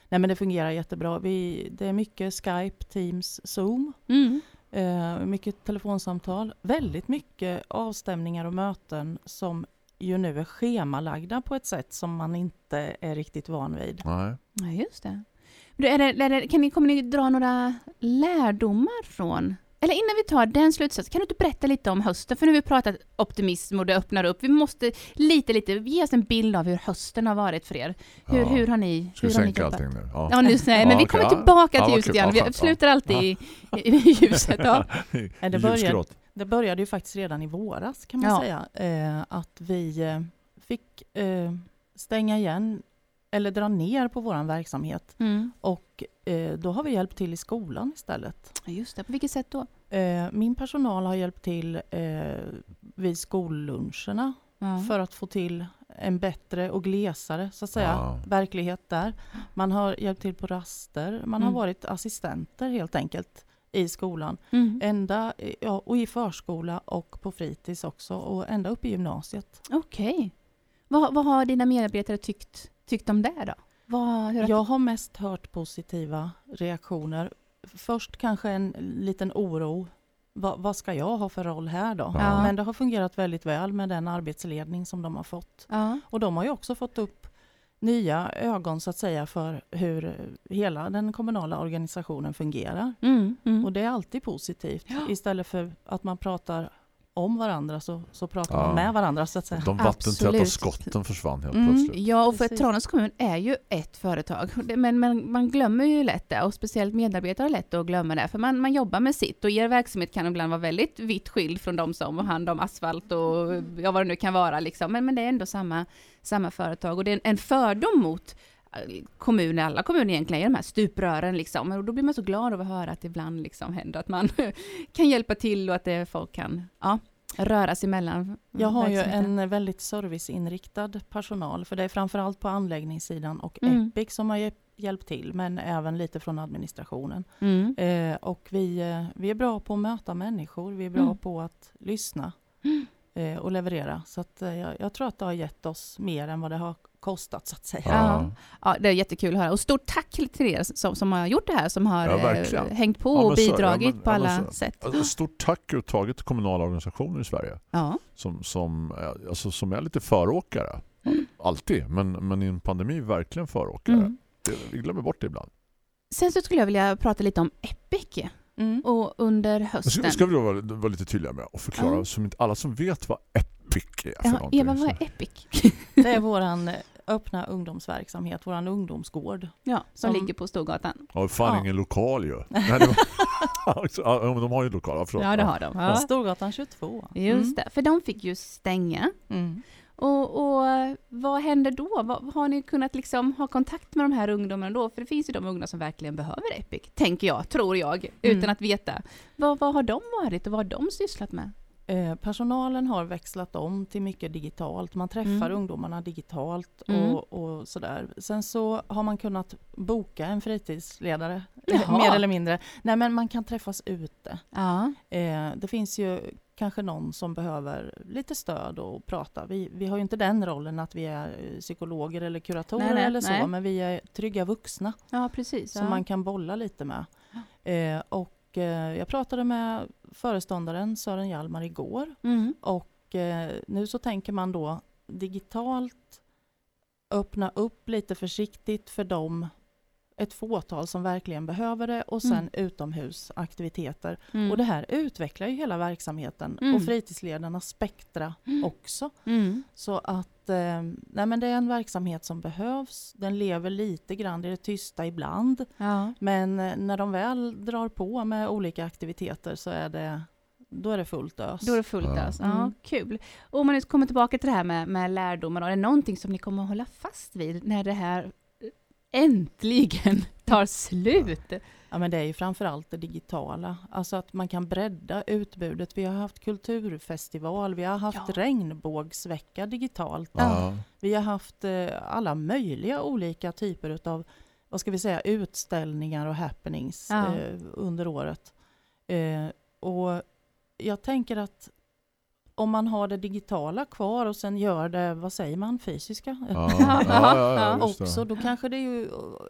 nej men det fungerar jättebra. Vi, det är mycket Skype, Teams, Zoom. Mm. Eh, mycket telefonsamtal. Väldigt mycket avstämningar och möten som ju nu är schemalagda på ett sätt som man inte är riktigt van vid. Nej. Ja, just det. Är det, är det kan ni, kommer ni dra några lärdomar från eller innan vi tar den slutsatsen, kan du inte berätta lite om hösten? För nu har vi pratat optimism och det öppnar upp. Vi måste lite, lite ge oss en bild av hur hösten har varit för er. Hur, Ja. hur har ni Ska vi hur har ni sänka jobbat? allting nu? Ja. Ja, nu, nej, men Ja, vi kommer tillbaka Ja, till ljuset igen. Vi slutar alltid i, i, i ljuset. Ja. [laughs] Det ljusgråt. Det började ju faktiskt redan i våras kan man Ja. säga. Eh, att vi eh, fick eh, stänga igen eller dra ner på vår verksamhet. Mm. Och eh, då har vi hjälpt till i skolan istället. Ja, Just det, på vilket sätt då? Eh, min personal har hjälpt till eh, vid skolluncherna Ja. för att få till en bättre och glesare så att säga, Ja. verklighet där. Man har hjälpt till på raster, man har Mm. varit assistenter helt enkelt i skolan. Mm. Ända, ja, och i förskola och på fritids också och ända upp i gymnasiet. Okej. Vad, vad har dina medarbetare tyckt, tyckt om det då? Vad, hur har Jag har mest hört positiva reaktioner. Först kanske en liten oro. Va, vad ska jag ha för roll här då? Ja. Men det har fungerat väldigt väl med den arbetsledning som de har fått. ja. Och de har ju också fått upp nya ögon så att säga för hur hela den kommunala organisationen fungerar. Mm, mm. Och det är alltid positivt. Ja. Istället för att man pratar om varandra så, så pratar Ja. man med varandra så att säga. De vattentäta Absolut. skotten försvann helt Mm, plötsligt. ja, och för Precis. Tranås kommun är ju ett företag. Men, men man glömmer ju lätt det, och speciellt medarbetare har lätt att glömma det, för man, man jobbar med sitt, och er verksamhet kan ibland vara väldigt vitt skild från de som har hand om asfalt och ja, vad det nu kan vara. Liksom. Men, men det är ändå samma, samma företag, och det är en, en fördom mot kommuner, alla kommuner egentligen, är de här stuprören liksom. Och då blir man så glad av att höra att det ibland liksom händer att man [laughs] kan hjälpa till och att det, folk kan ja, röra sig mellan Jag har ju en väldigt serviceinriktad personal, för det är framförallt på anläggningssidan och Mm. Epic som har hjälp- hjälpt till, men även lite från administrationen. Mm. Eh, och vi, eh, vi är bra på att möta människor, vi är bra Mm. på att lyssna. Eh, och leverera. Så att, eh, jag, jag tror att det har gett oss mer än vad det har kostat så att säga. Ja. Ja, det är jättekul att höra. Och stort tack till er som, som har gjort det här, som har Ja, eh, hängt på och så- ja, bidragit men- på alla så- sätt. Alltså, stort tack överhuvudtaget till kommunala organisationer i Sverige Ja. som, som, eh, alltså, som är lite föråkare. Mm. Alltid, men, men i en pandemi verkligen föråkare. Mm. Det, vi glömmer bort det ibland. Sen så skulle jag vilja prata lite om Epic. Mm. Och under Men hösten... ska, ska vi då vara, vara lite tydliga med och förklara, Ja. som inte alla som vet vad Epic är för ja, någonting. Eva, vad är Epic? [laughs] Det är vår öppna ungdomsverksamhet, vår ungdomsgård. Ja, som, Som- ligger på Storgatan. Ja, fan Ja. ingen lokal ju. [laughs] Nej, var... [laughs] ja, men de har ju lokal. Ja, förlåt. Ja, det har de. Ja. Storgatan 22. Just det, för de fick ju stänga. Mm. Och, och vad händer då? Vad, har ni kunnat liksom ha kontakt med de här ungdomarna då? För det finns ju de ungdomar som verkligen behöver Epic, tänker jag, tror jag, utan Mm. att veta. Vad, vad har de varit och vad har de sysslat med? Eh, personalen har växlat om till mycket digitalt. Man träffar Mm. ungdomarna digitalt Mm. och, och sådär. Sen så har man kunnat boka en fritidsledare, Jaha. mer eller mindre. Nej men man kan träffas ute. Ja. Eh, det finns ju kanske någon som behöver lite stöd och prata. Vi, vi har ju inte den rollen att vi är eh, psykologer eller kuratorer Nej, nej, eller så, nej. men vi är trygga vuxna Ja, precis. som ja. man kan bolla lite med. Eh, och eh, jag pratade med föreståndaren Sören Hjalmar igår Mm. och eh, nu så tänker man då digitalt öppna upp lite försiktigt för dem, ett fåtal som verkligen behöver det och sen Mm. utomhusaktiviteter. Mm. Och det här utvecklar ju hela verksamheten Mm. och fritidsledarnas spektra Mm. också. Mm. Så att eh, nej men det är en verksamhet som behövs. Den lever lite grann i det tysta ibland. Ja. Men eh, när de väl drar på med olika aktiviteter så är det, då är det fullt ös. Då är det fullt Ja. ös. Ja, Mm. kul. Och om man nu kommer tillbaka till det här med, med lärdomar, är det någonting som ni kommer att hålla fast vid när det här äntligen tar slut? Ja, men det är ju framförallt det digitala. Alltså att man kan bredda utbudet. Vi har haft kulturfestival, vi har haft Ja. regnbågsvecka digitalt. Ja. Vi har haft eh, alla möjliga olika typer utav, vad ska vi säga, utställningar och happenings Ja. eh, under året. Eh, och jag tänker att om man har det digitala kvar och sen gör det, vad säger man, fysiska? Ja, [laughs] ja, ja. Också, då kanske det ju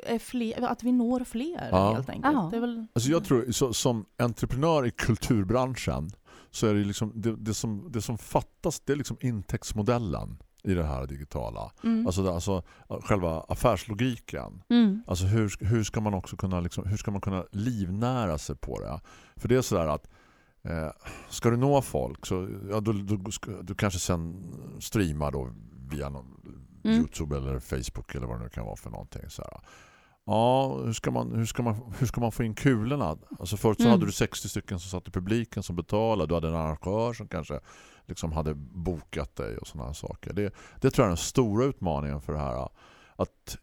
är fler, att vi når fler Ja. helt enkelt. Det är väl, Alltså jag tror, så, som entreprenör i kulturbranschen så är det liksom det, det, som, det som fattas det är liksom intäktsmodellen i det här digitala. Mm. Alltså, alltså själva affärslogiken. Mm. Alltså hur, hur ska man också kunna liksom, hur ska man kunna livnära sig på det? För det är sådär att eh, ska du nå folk så ja, då, ska, du kanske sen streamar då via någon Mm. Youtube eller Facebook eller vad det nu kan vara för någonting så här. Ja, hur ska man hur ska man hur ska man få in kulorna? Alltså förut så Mm. hade du 60 stycken som satt i publiken som betalade, du hade en arrangör som kanske liksom hade bokat dig och sådana här saker. Det, det tror jag är den stora utmaningen för det här att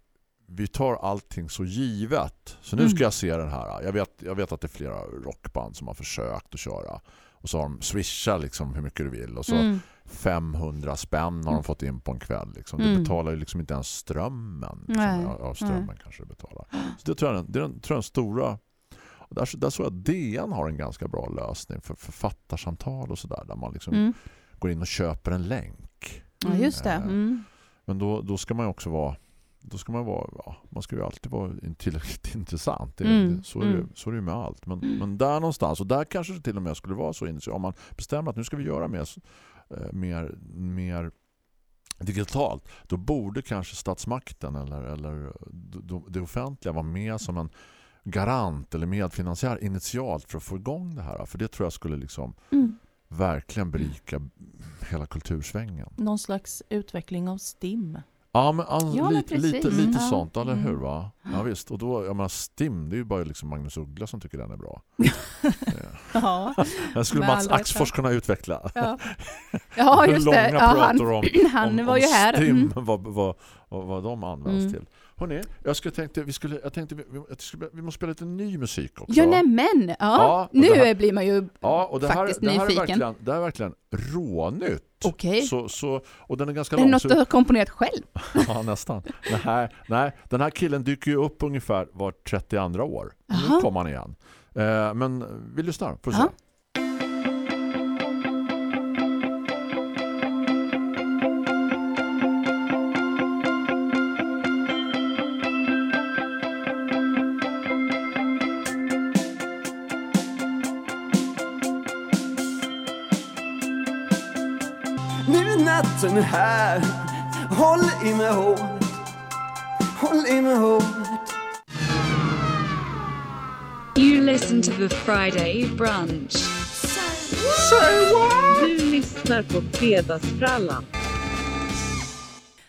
vi tar allting så givet. Så nu Mm. ska jag se den här. Jag vet, jag vet att det är flera rockband som har försökt att köra. Och så har de swishat liksom hur mycket du vill. Och så Mm. 500 spänn har de fått in på en kväll. Liksom. Det Mm. betalar ju liksom inte ens strömmen. Nej. Liksom. Ja, strömmen kanske det betalar. Så det tror jag, det är den, tror jag den stora... Där, där tror jag att DN har en ganska bra lösning för författarsamtal och sådär. Där man liksom Mm. går in och köper en länk. Ja, just det. Eh, Mm. Men då, då ska man ju också vara då ska man vara ja, man ska ju alltid vara tillräckligt [laughs] intressant. Det, Mm, så, är det, mm. så är det med allt. Men, men där någonstans, och där kanske det till och med skulle vara så initialt. Om man bestämmer att nu ska vi göra mer, eh, mer, mer digitalt, då borde kanske statsmakten eller, eller d- det offentliga vara med som en garant eller medfinansiär initialt för att få igång det här. För det tror jag skulle liksom Mm. verkligen berika hela kultursvängen. någon slags utveckling av STIM. Ja, men, Ja, men lite, lite, Ja. sånt, eller hur Mm. va? Ja visst, och då, jag menar, Stim, det är ju bara liksom Magnus Uggla som tycker den är bra. [laughs] Ja. Den skulle Med Mats. Axfors kunna utveckla. Ja. [laughs] ja, just det. Ja, han, om, [clears throat] han om, var ju här. Stim, Mm. vad, vad, vad, vad de används Mm. till. Hörrni, jag, skulle tänkte, vi, skulle, jag tänkte vi, vi, jag skulle, vi måste spela lite ny musik också. Ja, nämen. Ja, Ja, och nu det här- blir man ju Ja, och det här, faktiskt det här, är nyfiken. verkligen, det här är verkligen rånytt. Okej. Så, så, och den är ganska Är lång. något så- du har komponerat själv? [laughs] Ja, nästan. Nej, nej, den här killen dyker ju upp ungefär var 32 år. Nu Jaha. kommer han igen. Eh, men vi lyssnar, får se. Ja. Natten här Håll i mig hårt Håll i mig hårt You listen to the Friday brunch. Du lyssnar på Fredagsfrallan.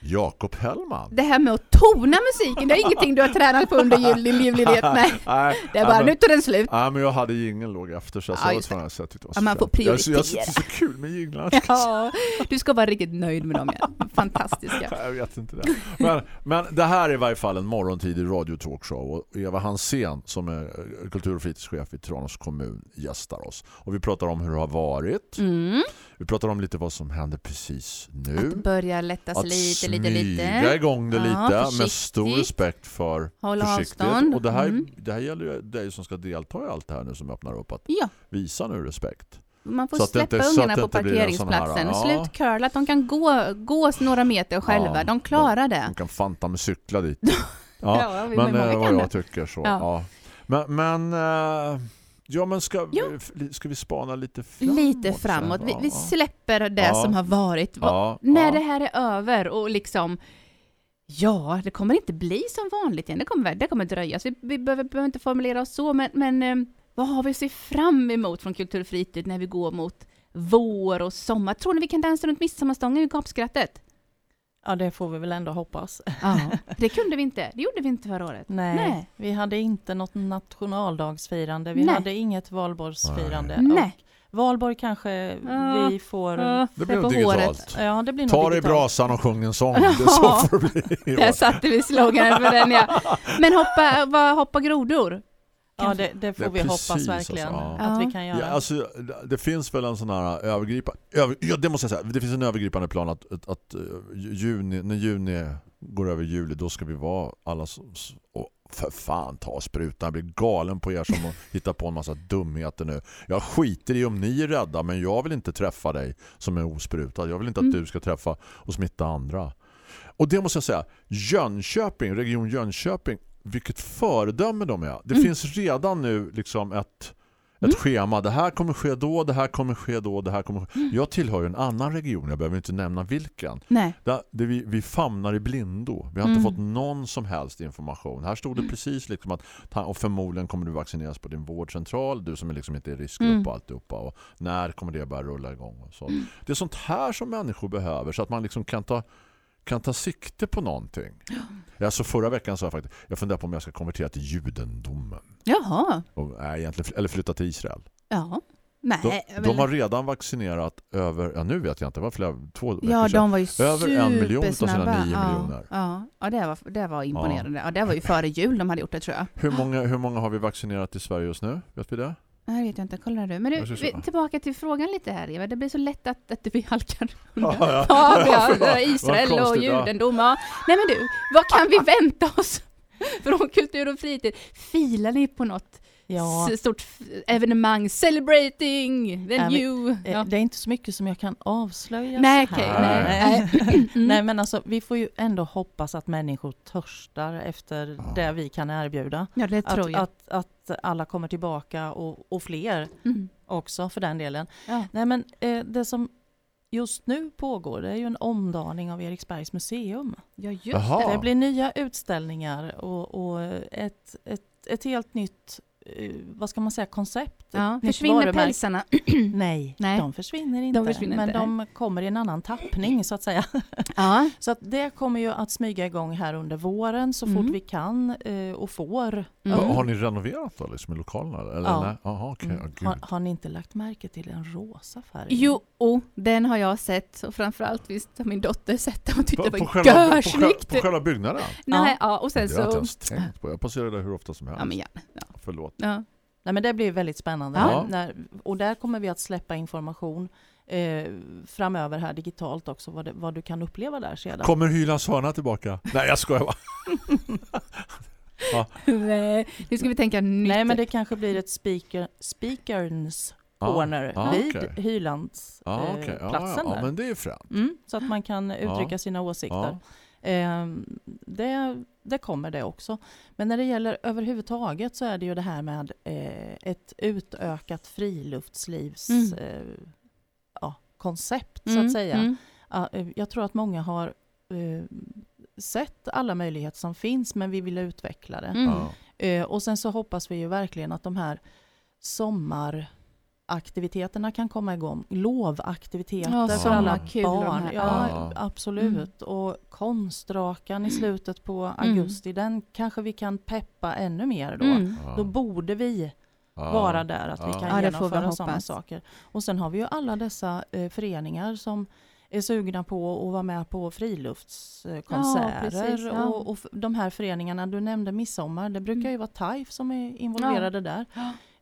Jakob Hellman. Det här med att tona musiken, det är ingenting du har tränat på under jul, din livlighet. [laughs] Nej, Nej, det är bara nu tar den slut. nej, men jag hade ju ingen låg efter så Ja, jag var tvungen att det var Ja, man får fett. Jag, jag, prioritera. är så kul med jinglar. [laughs] Ja, du ska vara riktigt nöjd med dem. Ja. Fantastiska. [laughs] Jag vet inte det. Men, men det här är i varje fall en morgontidig radiotalkshow och Eva Hansén som är eh, kultur- och fritidschef i Tranås kommun gästar oss. Och vi pratar om hur det har varit. Mm. Vi pratar om lite vad som händer precis nu. Att börja lättas att lite, lite, lite. igång det Ja, lite med försiktigt. stor respekt för Hålla försiktighet. avstånd. Och det här, Mm. det här gäller ju dig som ska delta i allt det här nu som öppnar upp att Ja, visa nu respekt. man får Så att släppa inte- att ungarna på inte blir en sån här, parkeringsplatsen. ja. Slut curla, att de kan gå, gå några meter själva. Ja, de klarar det. De kan fanta med cykla dit. [laughs] Ja, men vad jag tycker så. Men, men eh, Ja, men ska, Ja. ska vi spana lite framåt? Lite framåt. Vi, vi släpper det Ja. som har varit. Va- Ja, När det här är över och liksom Ja, det kommer inte bli som vanligt igen. Det kommer, det kommer dröja. Vi, vi behöver, behöver inte formulera oss så, men, men eh, vad har vi att se fram emot från Kultur och fritid när vi går mot vår och sommar? Tror ni vi kan dansa runt midsommarstången i gapskrattet? Ja, det får vi väl ändå hoppas. Ja, det kunde vi inte. Det gjorde vi inte förra året. Nej, Nej. vi hade inte något nationaldagsfirande. Vi Nej. hade inget valborgsfirande. Nej. Och Valborg kanske Ja, vi får... ja, Det blir på nog håret. digitalt. Ja, det blir Ta dig i digitalt. brasan och sjung en sång. Det så får det bli. år. Där satte vi sloganen för den ja. Men hoppa, hoppa grodor? Ja, det, det får Det vi precis, hoppas verkligen alltså, att ja. vi kan göra. Ja, alltså, det- finns väl en sån här övergripande... Över, ja, det måste jag säga. Det finns en övergripande plan att, att, att eh, juni, när juni går över juli, då ska vi vara alla... Och för fan, ta sprutan. Jag blir galen på er som [laughs] hittar på en massa dumheter nu. Jag skiter i om ni är rädda, men jag vill inte träffa dig som är osprutad. Jag vill inte att Mm. du ska träffa och smitta andra. Och det måste jag säga, Jönköping, region Jönköping, vilket föredöme de är. Det Mm. finns redan nu liksom ett, ett Mm. schema. Det här kommer ske då, det här kommer ske då, det här kommer ske. Mm. Jag tillhör ju en annan region, jag behöver inte nämna vilken. Nej. Där, där vi, vi famnar i blindo. Vi har inte Mm. fått någon som helst information. Här stod det precis liksom att och förmodligen kommer du vaccineras på din vårdcentral. Du som är liksom inte i riskgrupp Mm. och alltihopa. Och när kommer det börja rulla igång? Och så. Det är sånt här som människor behöver så att man liksom kan ta kan ta sikte på någonting. Alltså förra veckan sa jag faktiskt jag funderar på om jag ska konvertera till judendomen. Jaha. Och, nej, egentligen, eller flytta till Israel. Ja. Nej. De, de har redan vaccinerat över, ja nu vet jag inte, det var flera, två Ja, de var ju Över en miljon av sina nio ja, miljoner. Ja, ja det, var, det var imponerande. Ja. det var ju före jul de hade gjort det tror jag. Hur många, hur många har vi vaccinerat i Sverige just nu? Vet vi det? Nej, vet jag inte. Kolla du. Men du, vi, tillbaka till frågan lite här Eva. Det blir så lätt att, att vi halkar [laughs] Ja, undan. ja. Ja, Ja, vad- Israel och ja. judendom. Ja. Nej men du, vad kan vi [laughs] vänta oss [laughs] från kultur och fritid? Filar ni på något Ja. stort evenemang? Celebrating the Ja, vi- new... Eh, Ja. Det är inte så mycket som jag kan avslöja Nej, här. nej, nej. Mm. nej, men alltså vi får ju ändå hoppas att människor törstar efter det vi kan erbjuda. Ja, det tror att, jag. Att, att alla kommer tillbaka och, och fler Mm. också för den delen. Ja. Nej, men eh, det som just nu pågår det är ju en omdaning av Eriksbergs museum. Ja, just Jaha. Det blir nya utställningar och, och ett, ett, ett helt nytt, vad ska man säga, koncept. Ja, försvinner pälsarna? [clears throat] Nej, Nej. de försvinner inte. försvinner men inte, de kommer i en annan tappning så att säga. Ja. [laughs] Så att det kommer ju att smyga igång här under våren så Mm. fort vi kan eh, och får. Mm. Har ni renoverat då liksom i lokalerna? Eller? Ja. nej? Jaha, okej. Mm. Ja, gud. Har, har ni inte lagt märke till en rosa färg? Jo, oh, den har jag sett och framförallt visst har min dotter sett den och tyckte På, det på, var på, själva, görsnyggt. på själva byggnaden? Nej, ja, och sen det har jag inte så... ens tänkt på. Jag passerar där hur ofta som helst. Ja, men ja. ja. Förlåt. Ja. Nej, men det blir väldigt spännande. Ja. När, och där kommer vi att släppa information eh, framöver här digitalt också vad, det, vad du kan uppleva där sedan. Kommer Hylands hörna tillbaka? Nej, jag skojar bara. [laughs] Nej, nu ska vi tänka nytt. Nej, men det kanske blir ett speaker, speakerns Ja, corner ja, vid okej. Hylands Ja, eh, okej. ja, platsen ja, där. men det är ju främt. Mm, så att man kan uttrycka Ja. sina åsikter. Ja. Ehm, det, det kommer det också. Men när det gäller överhuvudtaget så är det ju det här med eh, ett utökat friluftslivs Mm. eh, ja, koncept så Mm, att säga. mm. Ja, eh, jag tror att många har eh, sett alla möjligheter som finns men vi vill utveckla det. Mm. Eh, och sen så hoppas vi ju verkligen att de här sommaraktiviteterna kan komma igång. Lovaktiviteter Ja, för alla barn. Ja, Ja. absolut. Och konstrakan i slutet på augusti, den kanske vi kan peppa ännu mer då. Mm. Då borde vi vara där, att vi kan Ja, genomföra sådana saker. Och sen har vi ju alla dessa eh, föreningar som är sugna på att vara med på friluftskonserter. Ja, precis, ja. och, och de här föreningarna, du nämnde midsommar, det brukar ju vara TAIF som är involverade där.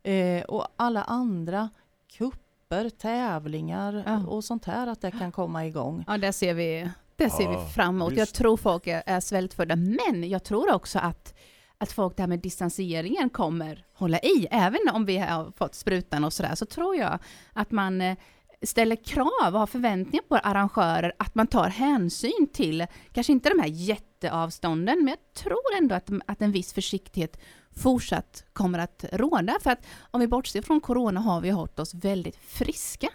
Eh, och alla andra kupper, tävlingar Ja. och sånt här, att det kan komma igång. Ja, det ser vi, det ser Ja, vi fram emot. Jag tror folk är, är svältfödda, men jag tror också att, att folk det här med distanseringen kommer hålla i. Även om vi har fått sprutan och sådär, så tror jag att man eh, ställer krav och har förväntningar på arrangörer att man tar hänsyn till, kanske inte de här jätteavstånden, men jag tror ändå att, att en viss försiktighet fortsatt kommer att råda. För att om vi bortser från corona har vi hållit oss väldigt friska.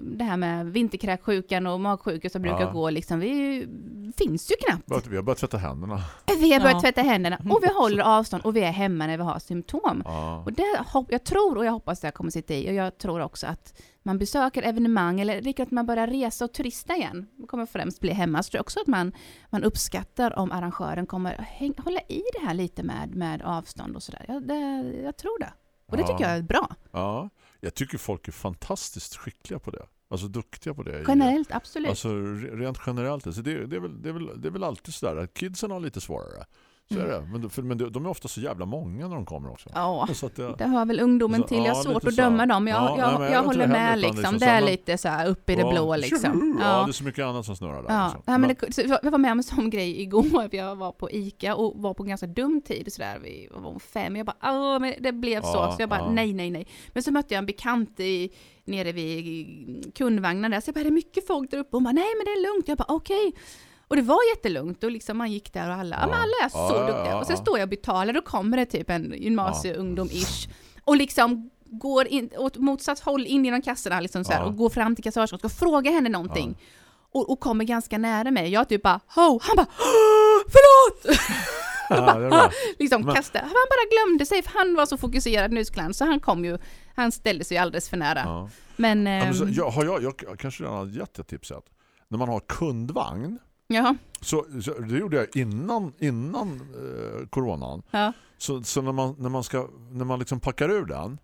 Det här med vinterkräksjukan och magsjuka som brukar Ja. gå, liksom, vi finns ju knappt. Vi har börjat tvätta händerna. Vi har börjat Ja. tvätta händerna och vi håller avstånd och vi är hemma när vi har symptom. Ja. Och det, jag tror och jag hoppas det kommer sitta i och jag tror också att man besöker evenemang eller riktigt att man börjar resa och turista igen. Det kommer främst bli hemma. Så tror jag också att man, man uppskattar om arrangören kommer häng, hålla i det här lite med, med avstånd och sådär. Jag, det, jag tror det. Och det Ja. tycker jag är bra. ja. Jag tycker folk är fantastiskt skickliga på det. Alltså duktiga på det. Generellt, absolut. Alltså re- rent generellt. Alltså det, det, är väl, det, är väl, det är väl alltid sådär att kidsen har lite svårare. Så är det. Men, för, men de är ofta så jävla många när de kommer också. Mm. Ja, Så att det, det hör väl ungdomen Så- till. Jag har ja, svårt att så. döma dem. Jag, Ja, jag, nej, men jag jag håller med. Liksom. liksom det så är lite så här upp i det Ja, blå. Liksom. Ja, det är så mycket annat som snurrar där. Ja, liksom. ja, men det, så jag var med om en sån grej igår. [laughs] Jag var på ICA och var på ganska dum tid. Sådär, vi var fem. Jag bara, men det blev så. Ja, Så jag bara, ja. nej, nej, nej. Men så mötte jag en bekant i, nere vid kundvagnen där. Så jag bara, är det mycket folk där uppe? Hon bara, nej men det är lugnt. Jag bara, okej. Och det var jättelugnt och liksom man gick där och alla, ja, men alla är så Ja, duktiga. Och sen står jag och betalar, då kommer det typ en gymnasieungdom-ish. Och liksom går in, åt motsatt håll in genom kassorna liksom så här, och går fram till kassörskan och ska fråga henne någonting. Och, och kommer ganska nära mig. Jag typ bara ho! Han bara "Åh, förlåt! [laughs] Ja, bra. [laughs] liksom Men- kasta. Han bara glömde sig för han var så fokuserad nusklan så han kom ju, han ställde sig alldeles för nära. Ja. Men, Ja, men så, ehm, jag, har jag, jag kanske redan har gett ett tipset. När man har kundvagn ja, så, så det gjorde jag innan innan eh, coronan. ja, Så, så när man när man ska när man liksom packar ur den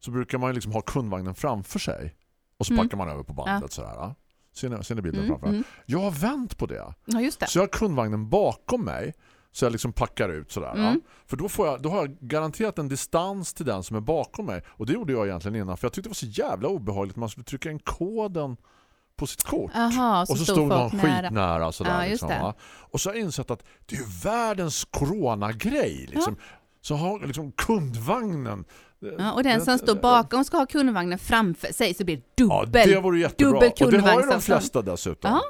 så brukar man liksom ha kundvagnen framför sig och så Mm. packar man över på bandet sådär. Ja. Ser ni, ser ni bilden mm, framför? mm. Jag har vänt på det. ja just det. Så jag har kundvagnen bakom mig så jag liksom packar ut sådär. Mm. Ja. För då, får jag, då har jag garanterat en distans till den som är bakom mig. Och det gjorde jag egentligen innan. För jag tyckte det var så jävla obehagligt. Man skulle trycka in koden på sitt kort. Aha, så och så stod stod någon nära. skitnära. Sådär, Ja, liksom, det. va? Och så har jag insett att det är världens coronagrej. Liksom. Så har liksom kundvagnen... Ja, och den som det- står bakom ska ha kundvagnen framför sig så blir det Ja, dubbel. det vore jättebra. dubbel Och det har ju de flesta dessutom. Ja,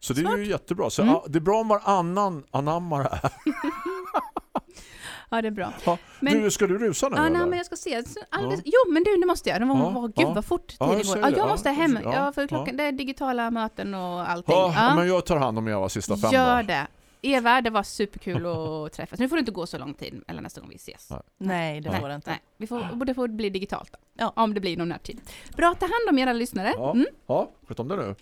Så det är ju jättebra. Så, Mm. ja, det är bra om varannan anammar det här. ja, det är bra. Ja. Men- du, ska du rusa nu? Ja, nej, men jag ska se. Alldeles, Jo, men du, nu måste jag. Det var, Ja, var, gud ja. vad fort Ja, tiden jag går. Ja, jag Ja, måste hem. ja, Ja, för klockan, ja. det är digitala möten och allting. Ja, Ja. men jag tar hand om Eva sista fem Gör dagar. det. Eva, det var superkul att träffas. Nu får det inte gå så lång tid eller nästa gång vi ses. Nej. Det får det inte. nej. Vi får, det får bli digitalt då. Ja. Om det blir någon närtid. Bra, ta hand om era lyssnare. Ja, Mm. ja sköt om det nu.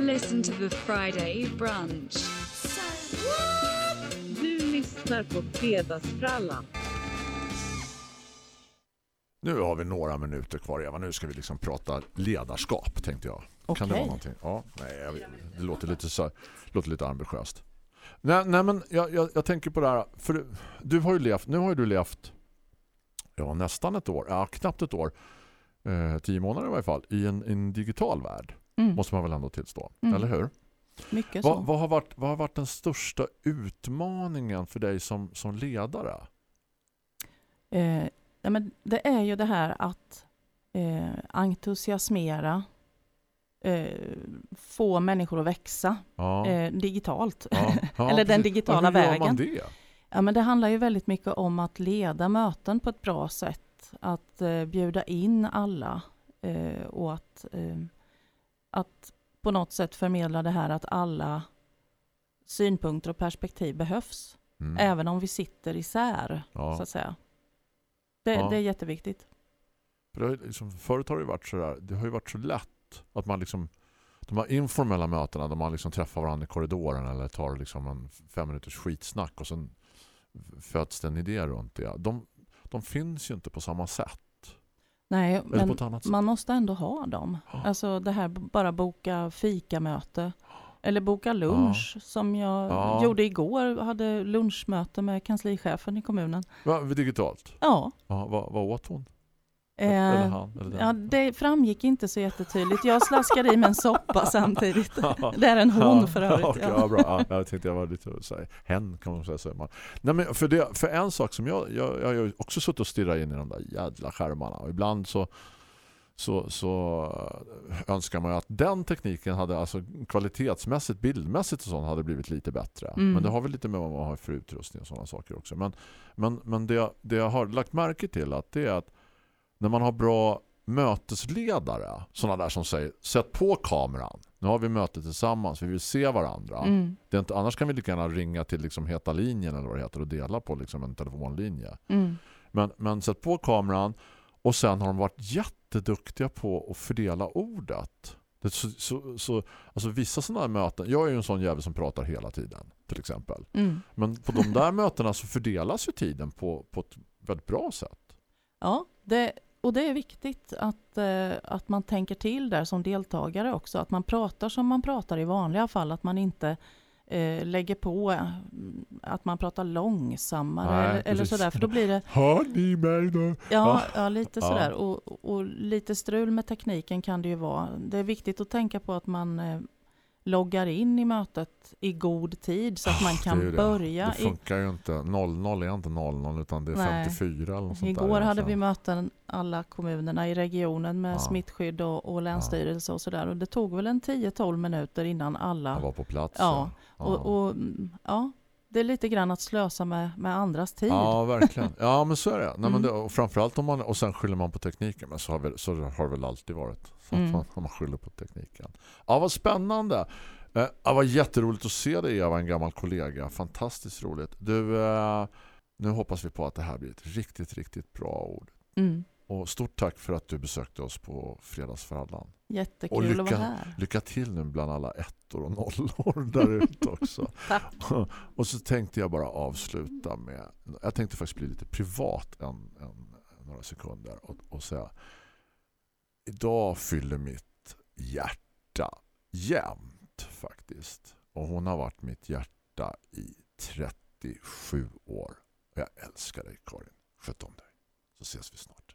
Listen to the Friday brunch. Du lyssnar på Fredagsfrallan. Nu har vi några minuter kvar Eva. Nu ska vi liksom prata ledarskap tänkte jag. Kan det vara någonting? Ja, nej, det låter lite så låter lite ambitiöst. Nej, nej men jag, jag, jag tänker på det här för du, du har ju levt nu har ju du levt ja, nästan ett år, ja, knappt ett år. Eh, tio månader i varje fall i en, en digital värld. Mm. Måste man väl ändå tillstå. Mm. Eller hur? Mycket så. Vad, vad, har varit, vad har varit den största utmaningen för dig som, som ledare? Eh, nej, men det är ju det här att eh, entusiasmera, eh, få människor att växa Ja. eh, digitalt. Ja, ja, [laughs] Eller den digitala ja, hur gör vägen. man det? Ja, men det handlar ju väldigt mycket om att leda möten på ett bra sätt. Att eh, bjuda in alla eh, och att, eh, att på något sätt förmedla det här att alla synpunkter och perspektiv behövs. Mm. Även om vi sitter isär, Ja. så att säga. Det, Ja. det är jätteviktigt. För det har, liksom, förut har det varit så där, det har ju varit så lätt att man liksom de här informella mötena där man liksom träffar varandra i korridoren eller tar liksom en fem minuters skitsnack och sen föds det en idé runt det. De, de finns ju inte på samma sätt. Nej, men man måste ändå ha dem. Alltså det här bara boka fikamöte. Eller boka lunch som jag Ja. gjorde igår. Jag hade lunchmöte med kanslichefen i kommunen. Va, digitalt? Ja. Ja, vad, vad åt hon? Eh, Eller han? Eller den? ja, det framgick inte så jättetydligt. Jag slaskade i mig en soppa [laughs] samtidigt. Det är en hon för övrigt. Ja. bra. Ja, jag tänkte jag var lite så här, hen kan man säga. Så är man. Nej, men för, det, för en sak som jag, jag, jag har också suttit och stirrat in i de där jädla skärmarna och ibland så så, så önskar man ju att den tekniken hade alltså kvalitetsmässigt, bildmässigt och sånt hade blivit lite bättre. Mm. Men det har väl lite med vad man har för utrustning och sådana saker också. Men, men, men det, det jag har lagt märke till att det är att när man har bra mötesledare, sådana där som säger sätt på kameran. Nu har vi möte tillsammans, vi vill se varandra. Mm. Det är inte, annars kan vi lika gärna ringa till liksom heta linjen eller vad det heter och dela på liksom en telefonlinje. Mm. Men, men sätt på kameran och sen har de varit jätteduktiga på att fördela ordet. Det, så, så, så, alltså vissa sådana här möten, jag är ju en sån jävel som pratar hela tiden till exempel. Mm. Men på de där mötena så fördelas ju tiden på, på ett väldigt bra sätt. Ja, det, och det är viktigt att, eh, att man tänker till där som deltagare också. Att man pratar som man pratar i vanliga fall. Att man inte eh, lägger på eh, att man pratar långsammare Nej, eller, eller sådär. För då blir det [laughs] Hör ni mig då? Ja, ja lite sådär. Och, och lite strul med tekniken kan det ju vara. Det är viktigt att tänka på att man eh, loggar in i mötet i god tid så att man Ah, Det ju kan det. börja. Det I, funkar ju inte. 00 är inte 00 utan det är Nej. 54 eller något sånt där igår hade egentligen. vi möten alla kommunerna i regionen med Ja. smittskydd och, och länsstyrelse och sådär. Och det tog väl en 10-12 minuter innan alla... Jag var på plats. Ja, ja. och, och mm, ja, det är lite grann att slösa med, med andras tid. Ja, verkligen. Ja, men så är det. Nej, men Mm. det och framförallt om man, och sen skyller man på tekniken. Men så har, väl, så har det väl alltid varit. Så Mm. att man, man skyller på tekniken. Ja, vad spännande. Eh, det var jätteroligt att se dig, Eva, en gammal kollega. Fantastiskt roligt. Du, eh, nu hoppas vi på att det här blir ett riktigt, riktigt bra ord. Mm. Och stort tack för att du besökte oss på Fredagsförhandlan. Och Jättekul att vara lycka, här. lycka till nu bland alla ettor och nollor [laughs] där ute också. [laughs] Och så tänkte jag bara avsluta med jag tänkte faktiskt bli lite privat en, en, några sekunder och, och säga idag fyller mitt hjärta jämt faktiskt. Och hon har varit mitt hjärta i 37 år. Och jag älskar dig Karin. Sköt om dig. Så ses vi snart.